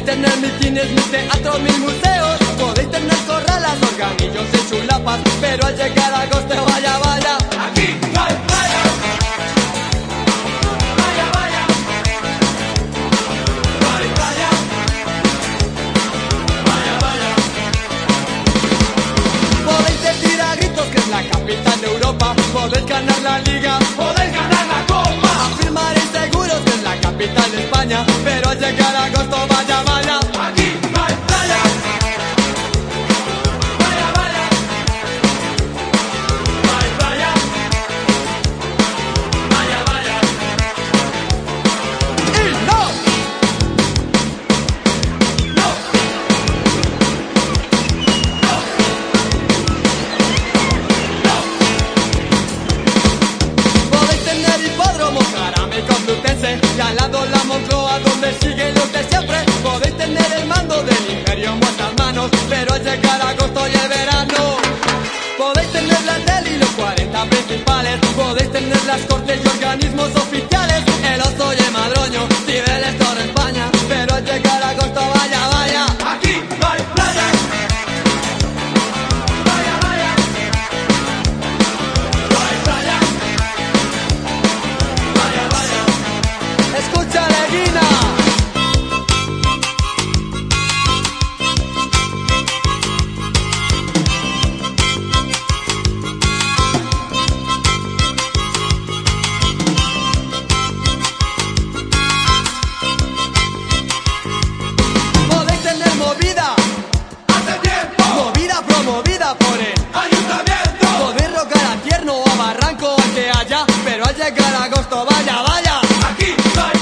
Podéis tener mitines, mis teatros, mil museos. Podéis tener corralas, organillos y chulapas. Pero al llegar agosto, vaya, vaya. Aquí no hay playa. Vaya, vaya. Vaya, vaya. Podéis decir a gritos que es la capital de Europa. Podéis ganar la liga. Podéis ganar la copa. Afirmaréis seguros que es la capital de España. Pero al llegar a agosto, Complutense Y al lado la Moncloa donde siguen los de siempre. Podéis tener el mando del imperio en vuestras manos Pero al llegar agosto y el verano Podéis tener la tele y los 40 principales. Podéis tener las cortes y organismos oficiales. El oso y el madroño, Cibeles, barco que haya, pero al llegar agosto, vaya, vaya, aquí vaya.